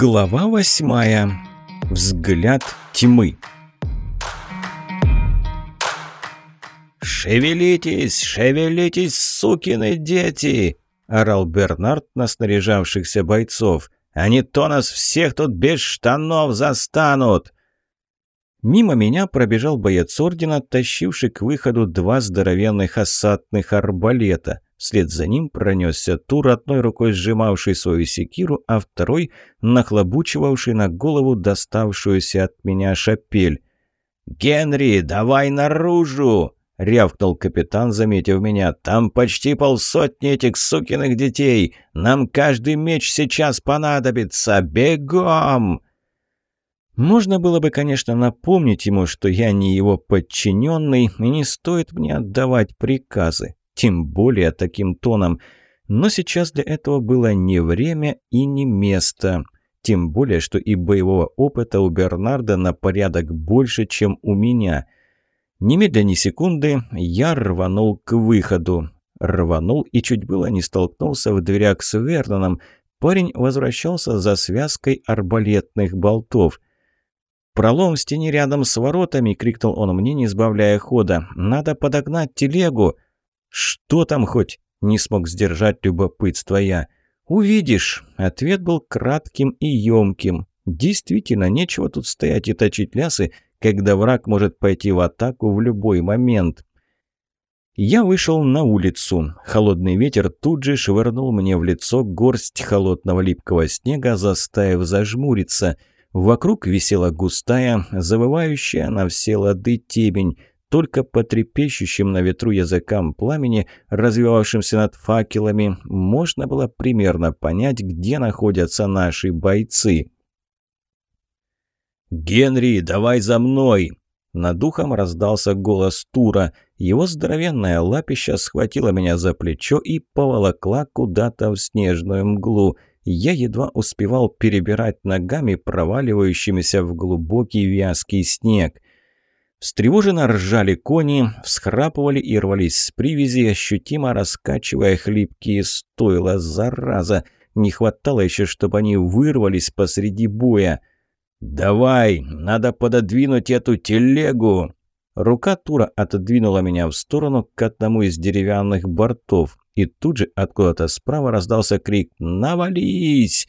Глава восьмая. Взгляд тьмы. «Шевелитесь, шевелитесь, сукины дети!» – орал Бернард на снаряжавшихся бойцов. «А не то нас всех тут без штанов застанут!» Мимо меня пробежал боец ордена, тащивший к выходу два здоровенных осадных арбалета – Вслед за ним пронесся Тур, одной рукой сжимавший свою секиру, а второй нахлобучивавший на голову доставшуюся от меня шапель. «Генри, давай наружу!» — рявкнул капитан, заметив меня. «Там почти полсотни этих сукиных детей! Нам каждый меч сейчас понадобится! Бегом!» Можно было бы, конечно, напомнить ему, что я не его подчиненный, и не стоит мне отдавать приказы тем более таким тоном. Но сейчас для этого было не время и не место. Тем более, что и боевого опыта у Бернарда на порядок больше, чем у меня. Немедля ни секунды я рванул к выходу. Рванул и чуть было не столкнулся в дверях с Верноном. Парень возвращался за связкой арбалетных болтов. «Пролом в стене рядом с воротами!» — крикнул он мне, не сбавляя хода. «Надо подогнать телегу!» «Что там хоть?» – не смог сдержать любопытство я. «Увидишь». Ответ был кратким и ёмким. Действительно, нечего тут стоять и точить лясы, когда враг может пойти в атаку в любой момент. Я вышел на улицу. Холодный ветер тут же швырнул мне в лицо горсть холодного липкого снега, заставив зажмуриться. Вокруг висела густая, завывающая на все лады темень. Только по трепещущим на ветру языкам пламени, развивавшимся над факелами, можно было примерно понять, где находятся наши бойцы. «Генри, давай за мной!» Над духом раздался голос Тура. Его здоровенная лапища схватила меня за плечо и поволокла куда-то в снежную мглу. Я едва успевал перебирать ногами, проваливающимися в глубокий вязкий снег. Встревоженно ржали кони, всхрапывали и рвались с привязи, ощутимо раскачивая хлипкие стойла. Зараза! Не хватало еще, чтобы они вырвались посреди боя. «Давай, надо пододвинуть эту телегу!» Рука Тура отодвинула меня в сторону к одному из деревянных бортов, и тут же откуда-то справа раздался крик «Навались!».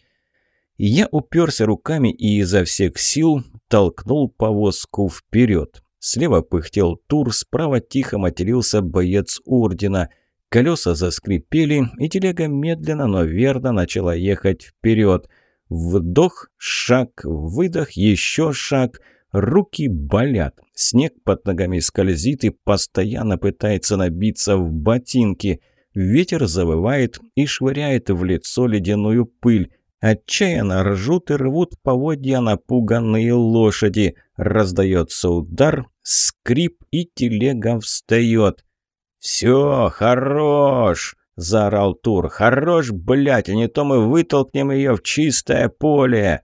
Я уперся руками и изо всех сил толкнул повозку вперед. Слева пыхтел тур, справа тихо матерился боец ордена. Колеса заскрипели, и телега медленно, но верно начала ехать вперед. Вдох, шаг, выдох, еще шаг. Руки болят. Снег под ногами скользит и постоянно пытается набиться в ботинки. Ветер завывает и швыряет в лицо ледяную пыль. Отчаянно ржут и рвут поводья напуганные лошади. Раздается удар, скрип, и телега встает. «Все, хорош!» – заорал Тур. «Хорош, блядь, а не то мы вытолкнем ее в чистое поле!»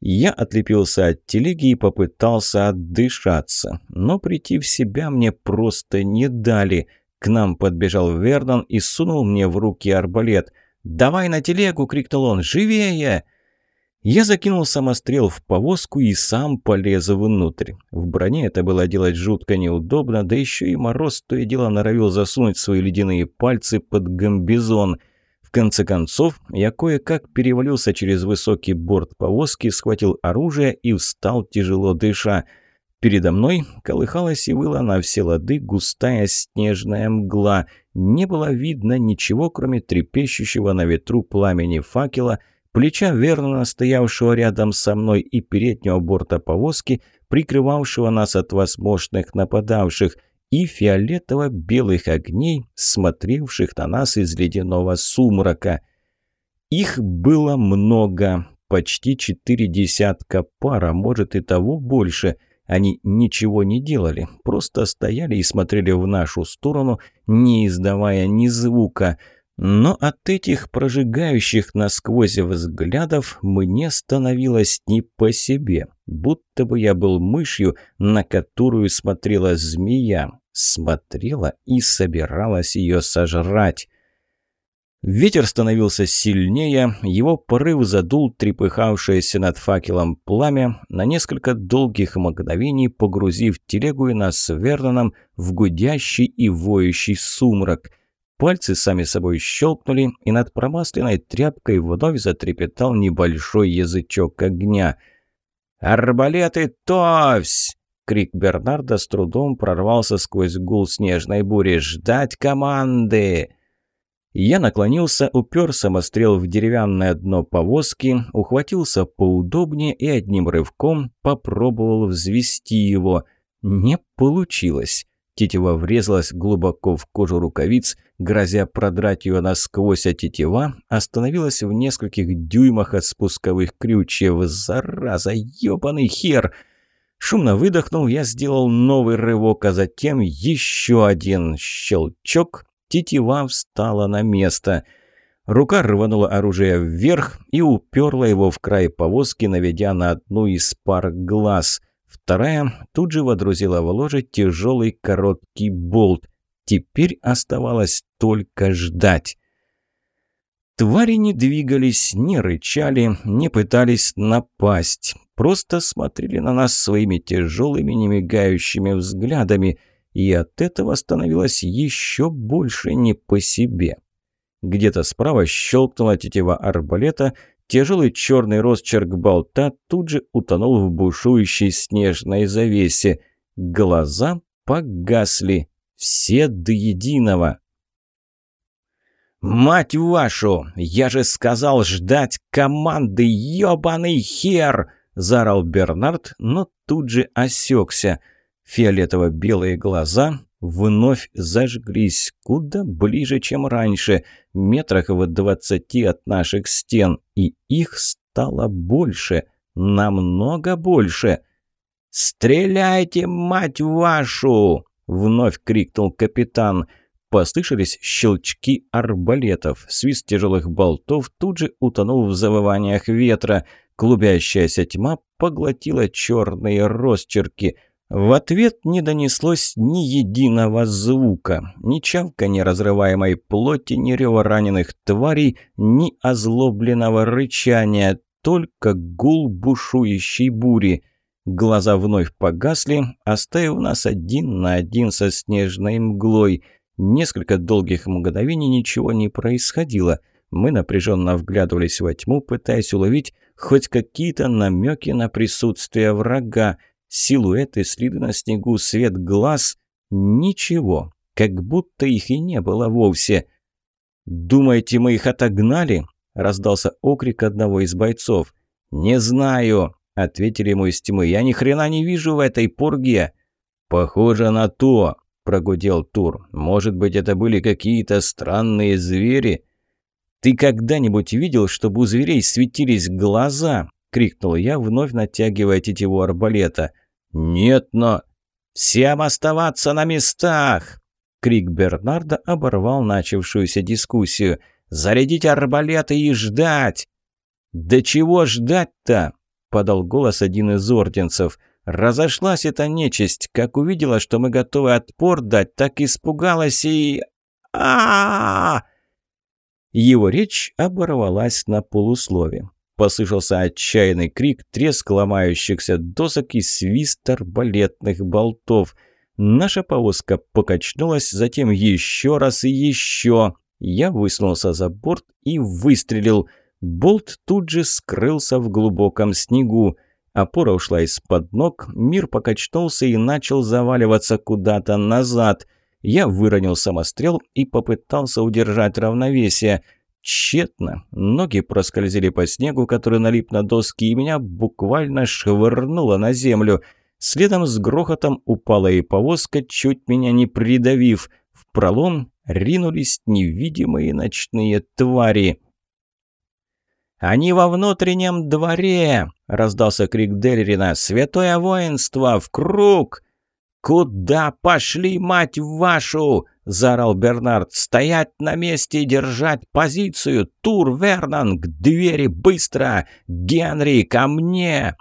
Я отлепился от телеги и попытался отдышаться, но прийти в себя мне просто не дали. К нам подбежал Вернон и сунул мне в руки арбалет – «Давай на телегу!» — крикнул он. «Живее!» Я закинул самострел в повозку и сам полез внутрь. В броне это было делать жутко неудобно, да еще и мороз то и дело норовил засунуть свои ледяные пальцы под гамбизон. В конце концов, я кое-как перевалился через высокий борт повозки, схватил оружие и встал, тяжело дыша. Передо мной колыхалась и выла на все лады густая снежная мгла. Не было видно ничего, кроме трепещущего на ветру пламени факела, плеча Вернона, стоявшего рядом со мной, и переднего борта повозки, прикрывавшего нас от возможных нападавших, и фиолетово-белых огней, смотревших на нас из ледяного сумрака. Их было много, почти четыре десятка пар, а может и того больше – они ничего не делали, просто стояли и смотрели в нашу сторону, не издавая ни звука. Но от этих прожигающих насквозь взглядов мне становилось не по себе, будто бы я был мышью, на которую смотрела змея, смотрела и собиралась ее сожрать. Ветер становился сильнее, его порыв задул трепыхавшееся над факелом пламя, на несколько долгих мгновений погрузив телегу и нас с Верноном в гудящий и воющий сумрак. Пальцы сами собой щелкнули, и над промасленной тряпкой вновь затрепетал небольшой язычок огня. «Арбалеты товсь!» Крик Бернарда с трудом прорвался сквозь гул снежной бури. «Ждать команды!» Я наклонился, упер самострел в деревянное дно повозки, ухватился поудобнее и одним рывком попробовал взвести его. Не получилось. Тетива врезалась глубоко в кожу рукавиц, грозя продрать ее насквозь, а тетива остановилась в нескольких дюймах от спусковых крючьев. «Зараза, ёбаный хер!» Шумно выдохнул, я сделал новый рывок, а затем еще один щелчок, тетива встала на место. Рука рванула оружие вверх и уперла его в край повозки, наведя на одну из пар глаз. Вторая тут же водрузила в ложе тяжелый короткий болт. Теперь оставалось только ждать. Твари не двигались, не рычали, не пытались напасть. Просто смотрели на нас своими тяжелыми, немигающими взглядами – и от этого становилось еще больше не по себе. Где-то справа щелкнула тетива арбалета, тяжелый черный росчерк болта тут же утонул в бушующей снежной завесе. Глаза погасли, все до единого. «Мать вашу! Я же сказал ждать команды, ёбаный хер!» – заорал Бернард, но тут же осекся – Фиолетово-белые глаза вновь зажглись куда ближе, чем раньше, метрах в двадцати от наших стен, и их стало больше, намного больше. «Стреляйте, мать вашу!» — вновь крикнул капитан. Послышались щелчки арбалетов. Свист тяжелых болтов тут же утонул в завываниях ветра. Клубящаяся тьма поглотила черные росчерки — в ответ не донеслось ни единого звука, ни чавканья разрываемой плоти, ни рева раненых тварей, ни озлобленного рычания, только гул бушующей бури. Глаза вновь погасли, оставив нас один на один со снежной мглой. Несколько долгих мгновений ничего не происходило. Мы напряженно вглядывались во тьму, пытаясь уловить хоть какие-то намеки на присутствие врага, силуэты, следы на снегу, свет глаз — ничего, как будто их и не было вовсе. «Думаете, мы их отогнали?» — раздался окрик одного из бойцов. «Не знаю», — ответили ему из тьмы. «Я ни хрена не вижу в этой пурге». «Похоже на то», — прогудел Тур. «Может быть, это были какие-то странные звери?» «Ты когда-нибудь видел, чтобы у зверей светились глаза?» — крикнул я, вновь натягивая тетиву арбалета. «Нет, но...» «Всем оставаться на местах!» Крик Бернарда оборвал начавшуюся дискуссию. «Зарядить арбалеты и ждать!» «Да чего ждать-то?» — подал голос один из орденцев. «Разошлась эта нечисть. Как увидела, что мы готовы отпор дать, так испугалась и... а, -а, -а, -а Его речь оборвалась на полуслове. Послышался отчаянный крик, треск ломающихся досок и свист арбалетных болтов. Наша повозка покачнулась, затем еще раз и еще. Я высунулся за борт и выстрелил. Болт тут же скрылся в глубоком снегу. Опора ушла из-под ног, мир покачнулся и начал заваливаться куда-то назад. Я выронил самострел и попытался удержать равновесие – Тщетно. Ноги проскользили по снегу, который налип на доски, и меня буквально швырнуло на землю. Следом с грохотом упала и повозка, чуть меня не придавив. В пролом ринулись невидимые ночные твари. «Они во внутреннем дворе!» — раздался крик Делерина. «Святое воинство! В круг!» «Куда пошли, мать вашу?» – заорал Бернард. «Стоять на месте и держать позицию! Тур, Вернон, к двери, быстро! Генри, ко мне!»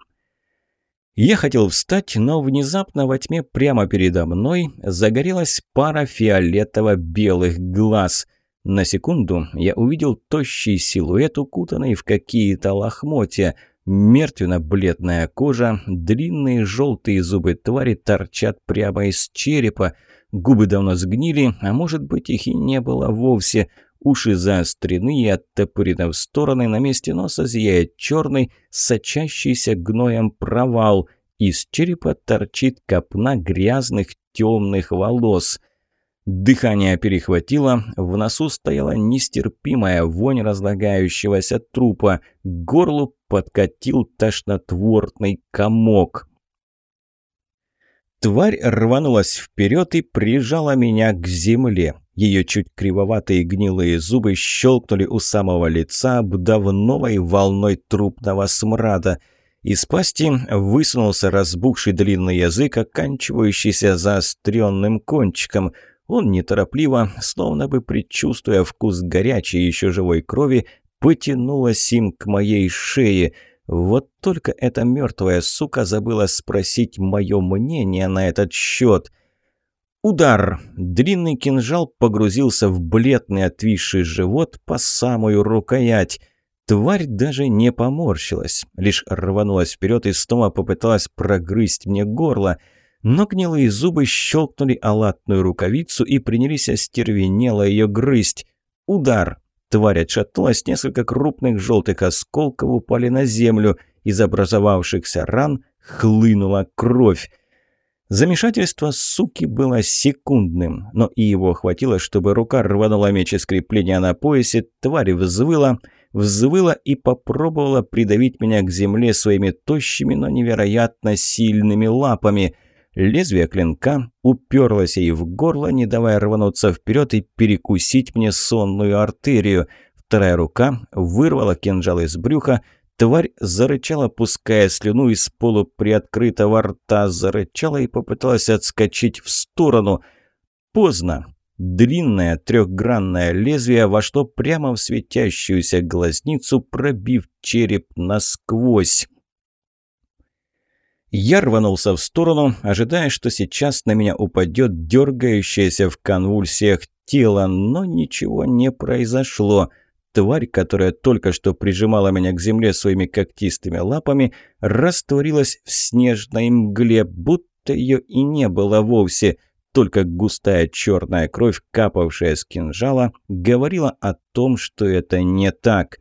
Я хотел встать, но внезапно во тьме прямо передо мной загорелась пара фиолетово-белых глаз. На секунду я увидел тощий силуэт, укутанный в какие-то лохмотья. Мертвенно-бледная кожа, длинные желтые зубы твари торчат прямо из черепа. Губы давно сгнили, а может быть их и не было вовсе. Уши заострены и оттопырены в стороны, на месте носа зияет черный, сочащийся гноем провал. Из черепа торчит копна грязных темных волос. Дыхание перехватило, в носу стояла нестерпимая вонь разлагающегося трупа, к горлу подкатил тошнотворный комок. Тварь рванулась вперед и прижала меня к земле. Ее чуть кривоватые гнилые зубы щелкнули у самого лица, обдав новой волной трупного смрада. Из пасти высунулся разбухший длинный язык, оканчивающийся заостренным кончиком. Он неторопливо, словно бы предчувствуя вкус горячей еще живой крови, потянулась им к моей шее – вот только эта мертвая сука забыла спросить мое мнение на этот счет. Удар! Длинный кинжал погрузился в бледный отвисший живот по самую рукоять. Тварь даже не поморщилась, лишь рванулась вперед и снова попыталась прогрызть мне горло. Но гнилые зубы щелкнули о латную рукавицу и принялись остервенело ее грызть. Удар! Тварь отшатнулась, несколько крупных желтых осколков упали на землю. Из образовавшихся ран хлынула кровь. Замешательство суки было секундным, но и его хватило, чтобы рука рванула меч из крепления на поясе, тварь взвыла, взвыла и попробовала придавить меня к земле своими тощими, но невероятно сильными лапами. Лезвие клинка уперлось ей в горло, не давая рвануться вперед и перекусить мне сонную артерию. Вторая рука вырвала кинжал из брюха, Тварь зарычала, пуская слюну из полуприоткрытого рта, зарычала и попыталась отскочить в сторону. Поздно. Длинное трехгранное лезвие вошло прямо в светящуюся глазницу, пробив череп насквозь. Я рванулся в сторону, ожидая, что сейчас на меня упадет дергающееся в конвульсиях тело, но ничего не произошло. Тварь, которая только что прижимала меня к земле своими когтистыми лапами, растворилась в снежной мгле, будто ее и не было вовсе. Только густая черная кровь, капавшая с кинжала, говорила о том, что это не так.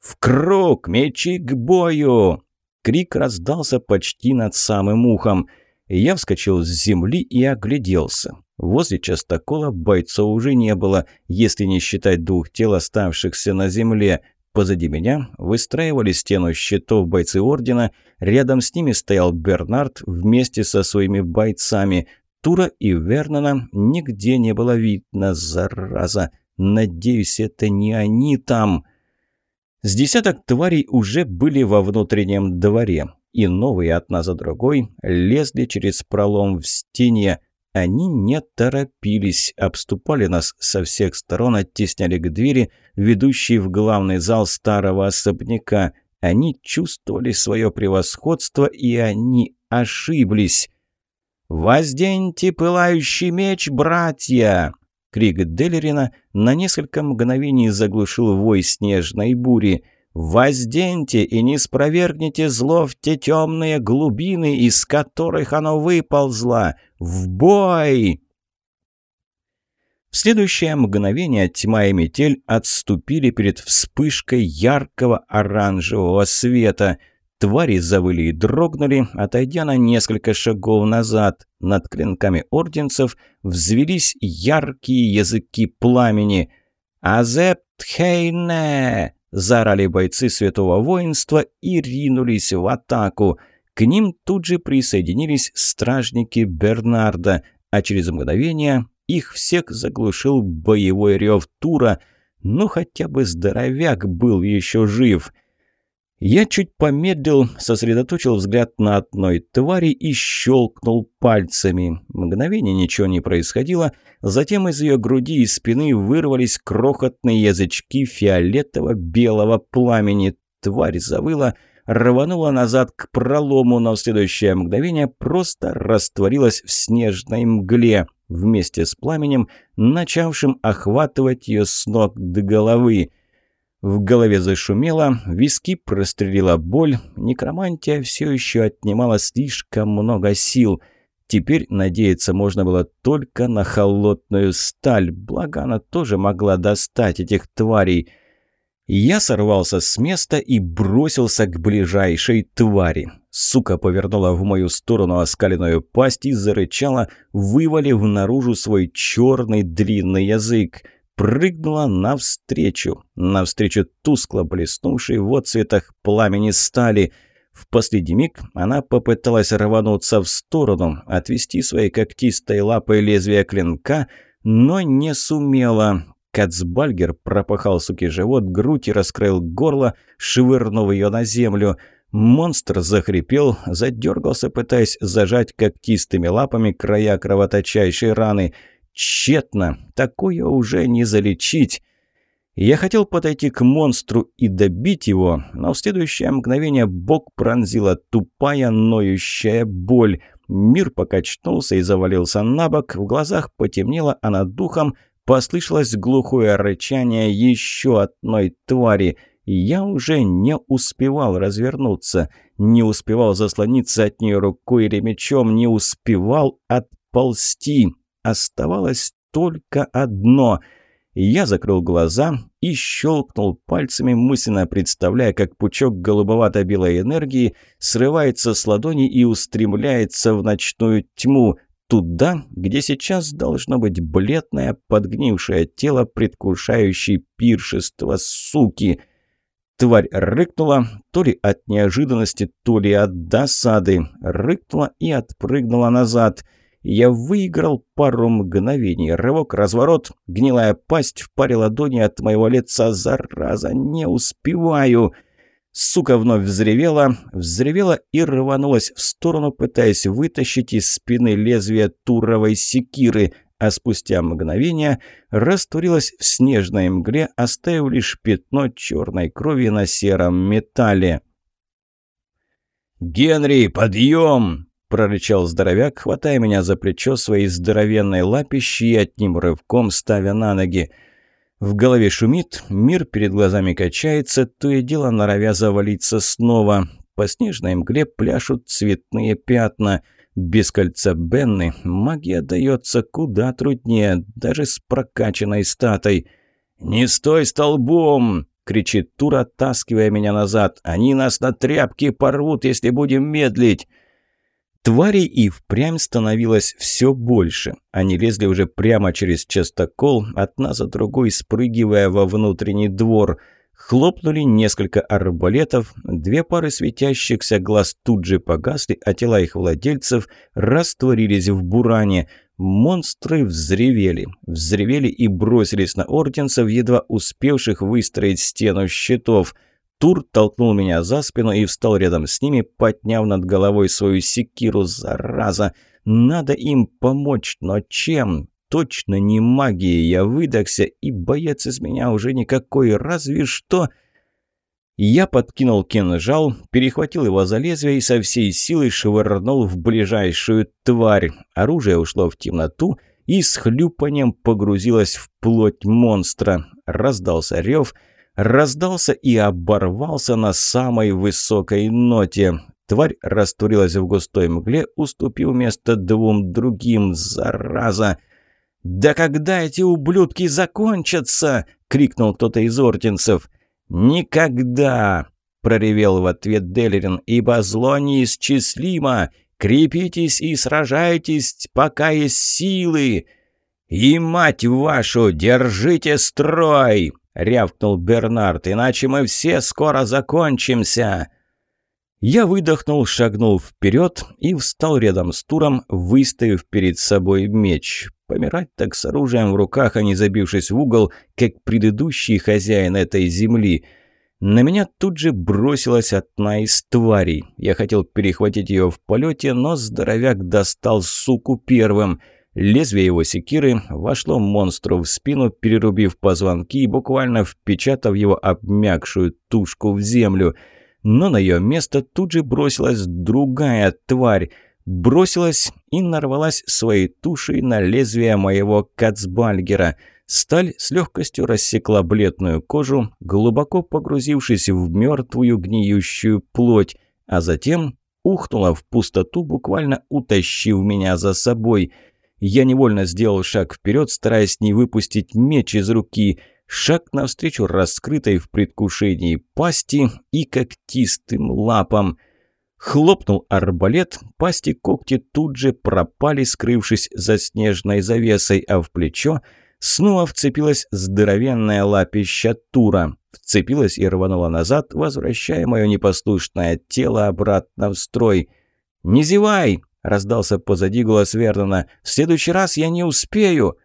«В круг! Мечи к бою!» Крик раздался почти над самым ухом. Я вскочил с земли и огляделся. Возле частокола бойцов уже не было, если не считать двух тел, оставшихся на земле. Позади меня выстраивали стену щитов бойцы Ордена, рядом с ними стоял Бернард вместе со своими бойцами. Тура и Вернона нигде не было видно, зараза. Надеюсь, это не они там. С десяток тварей уже были во внутреннем дворе, и новые одна за другой лезли через пролом в стене. Они не торопились, обступали нас со всех сторон, оттесняли к двери, ведущей в главный зал старого особняка. Они чувствовали свое превосходство, и они ошиблись. «Возденьте пылающий меч, братья!» Крик Делерина на несколько мгновений заглушил вой снежной бури. «Возденьте и не спровергните зло в те темные глубины, из которых оно выползло! В бой!» В следующее мгновение тьма и метель отступили перед вспышкой яркого оранжевого света – Твари завыли и дрогнули, отойдя на несколько шагов назад. Над клинками орденцев взвелись яркие языки пламени. «Азептхейне!» – заорали бойцы святого воинства и ринулись в атаку. К ним тут же присоединились стражники Бернарда, а через мгновение их всех заглушил боевой рев Тура. Ну, хотя бы здоровяк был еще жив – я чуть помедлил, сосредоточил взгляд на одной твари и щелкнул пальцами. Мгновение ничего не происходило, затем из ее груди и спины вырвались крохотные язычки фиолетово-белого пламени. Тварь завыла, рванула назад к пролому, но в следующее мгновение просто растворилась в снежной мгле. вместе с пламенем, начавшим охватывать ее с ног до головы. В голове зашумело, виски прострелила боль, некромантия все еще отнимала слишком много сил. Теперь надеяться можно было только на холодную сталь, благо она тоже могла достать этих тварей. Я сорвался с места и бросился к ближайшей твари. Сука повернула в мою сторону оскаленную пасть и зарычала, вывалив наружу свой черный длинный язык прыгнула навстречу, навстречу тускло блеснувшей в отцветах пламени стали. В последний миг она попыталась рвануться в сторону, отвести своей когтистой лапой лезвие клинка, но не сумела. Кацбальгер пропахал суки живот, грудь и раскрыл горло, швырнув ее на землю. Монстр захрипел, задергался, пытаясь зажать когтистыми лапами края кровоточащей раны – Тщетно. Такое уже не залечить. Я хотел подойти к монстру и добить его, но в следующее мгновение бок пронзила тупая, ноющая боль. Мир покачнулся и завалился на бок, в глазах потемнело, а над духом послышалось глухое рычание еще одной твари. Я уже не успевал развернуться, не успевал заслониться от нее рукой или мечом, не успевал отползти. Оставалось только одно. Я закрыл глаза и щелкнул пальцами, мысленно представляя, как пучок голубовато-белой энергии срывается с ладони и устремляется в ночную тьму, туда, где сейчас должно быть бледное, подгнившее тело, предвкушающее пиршество суки. Тварь рыкнула, то ли от неожиданности, то ли от досады. Рыкнула и отпрыгнула назад — я выиграл пару мгновений. Рывок, разворот, гнилая пасть в паре ладони от моего лица. Зараза, не успеваю. Сука вновь взревела, взревела и рванулась в сторону, пытаясь вытащить из спины лезвие туровой секиры, а спустя мгновение растворилась в снежной мгле, оставив лишь пятно черной крови на сером металле. «Генри, подъем!» Прорычал здоровяк, хватая меня за плечо своей здоровенной лапищей и одним рывком ставя на ноги. В голове шумит, мир перед глазами качается, то и дело норовя завалиться снова. По снежной мгле пляшут цветные пятна. Без кольца Бенны магия дается куда труднее, даже с прокачанной статой. «Не стой столбом!» — кричит Тур, оттаскивая меня назад. «Они нас на тряпки порвут, если будем медлить!» Тварей и впрямь становилось все больше. Они лезли уже прямо через частокол, одна за другой спрыгивая во внутренний двор. Хлопнули несколько арбалетов, две пары светящихся глаз тут же погасли, а тела их владельцев растворились в буране. Монстры взревели, взревели и бросились на орденцев, едва успевших выстроить стену щитов – Тур толкнул меня за спину и встал рядом с ними, подняв над головой свою секиру. Зараза! Надо им помочь, но чем? Точно не магией. Я выдохся, и боец из меня уже никакой, разве что... Я подкинул кинжал, перехватил его за лезвие и со всей силы швырнул в ближайшую тварь. Оружие ушло в темноту и с хлюпанием погрузилось в плоть монстра. Раздался рев — раздался и оборвался на самой высокой ноте. Тварь растворилась в густой мгле, уступив место двум другим. Зараза! «Да когда эти ублюдки закончатся?» — крикнул кто-то из орденцев. «Никогда!» — проревел в ответ Делерин, «ибо зло неисчислимо! Крепитесь и сражайтесь, пока есть силы! И, мать вашу, держите строй!» — рявкнул Бернард. «Иначе мы все скоро закончимся!» Я выдохнул, шагнул вперед и встал рядом с Туром, выставив перед собой меч. Помирать так с оружием в руках, а не забившись в угол, как предыдущий хозяин этой земли. На меня тут же бросилась одна из тварей. Я хотел перехватить ее в полете, но здоровяк достал суку первым — Лезвие его секиры вошло монстру в спину, перерубив позвонки и буквально впечатав его обмякшую тушку в землю. Но на ее место тут же бросилась другая тварь. бросилась и нарвалась своей тушей на лезвие моего кацбальгера. Сталь с легкостью рассекла бледную кожу, глубоко погрузившись в мертвую гниющую плоть, а затем ухнула в пустоту, буквально утащив меня за собой. Я невольно сделал шаг вперед, стараясь не выпустить меч из руки. Шаг навстречу раскрытой в предвкушении пасти и когтистым лапам. Хлопнул арбалет, пасти когти тут же пропали, скрывшись за снежной завесой, а в плечо снова вцепилась здоровенная лапища Тура. Вцепилась и рванула назад, возвращая мое непослушное тело обратно в строй. «Не зевай!» – раздался позади голос Вернона. «В следующий раз я не успею!»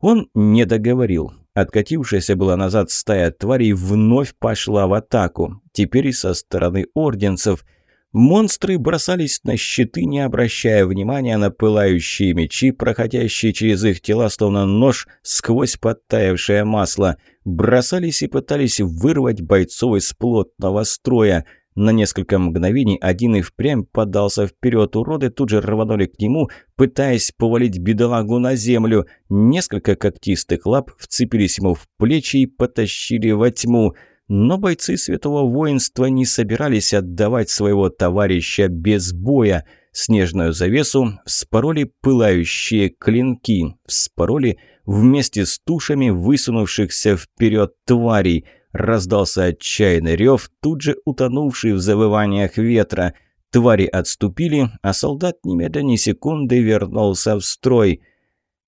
Он не договорил. Откатившаяся была назад стая тварей вновь пошла в атаку. Теперь и со стороны орденцев – Монстры бросались на щиты, не обращая внимания на пылающие мечи, проходящие через их тела, словно нож сквозь подтаявшее масло. Бросались и пытались вырвать бойцов из плотного строя. На несколько мгновений один и впрямь подался вперед. Уроды тут же рванули к нему, пытаясь повалить бедолагу на землю. Несколько когтистых лап вцепились ему в плечи и потащили во тьму – но бойцы Святого Воинства не собирались отдавать своего товарища без боя. Снежную завесу вспороли пылающие клинки, вспороли вместе с тушами высунувшихся вперед тварей. Раздался отчаянный рев, тут же утонувший в завываниях ветра. Твари отступили, а солдат немедленно секунды вернулся в строй.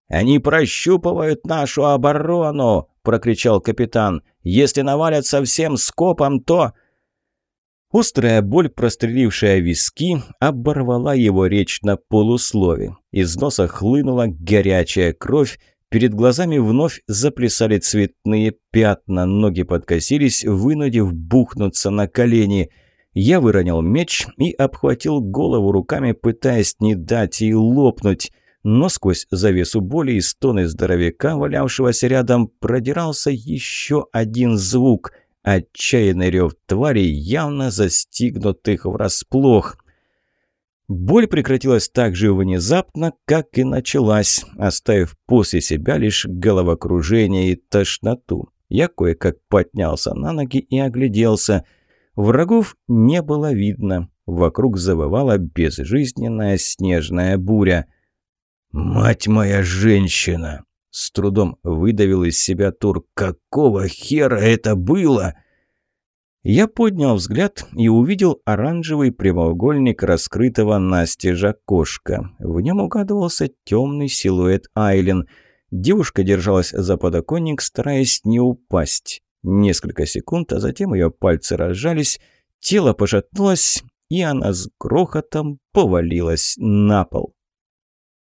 «Они прощупывают нашу оборону!» – прокричал капитан. «Если навалятся всем скопом, то...» Острая боль, прострелившая виски, оборвала его речь на полуслове. Из носа хлынула горячая кровь, перед глазами вновь заплясали цветные пятна, ноги подкосились, вынудив бухнуться на колени. Я выронил меч и обхватил голову руками, пытаясь не дать ей лопнуть но сквозь завесу боли и стоны здоровяка, валявшегося рядом, продирался еще один звук – отчаянный рев тварей, явно застигнутых врасплох. Боль прекратилась так же внезапно, как и началась, оставив после себя лишь головокружение и тошноту. Я кое-как поднялся на ноги и огляделся. Врагов не было видно. Вокруг завывала безжизненная снежная буря – «Мать моя женщина!» С трудом выдавил из себя Тур. «Какого хера это было?» Я поднял взгляд и увидел оранжевый прямоугольник раскрытого настежа кошка. В нем угадывался темный силуэт Айлен. Девушка держалась за подоконник, стараясь не упасть. Несколько секунд, а затем ее пальцы разжались, тело пошатнулось, и она с грохотом повалилась на пол.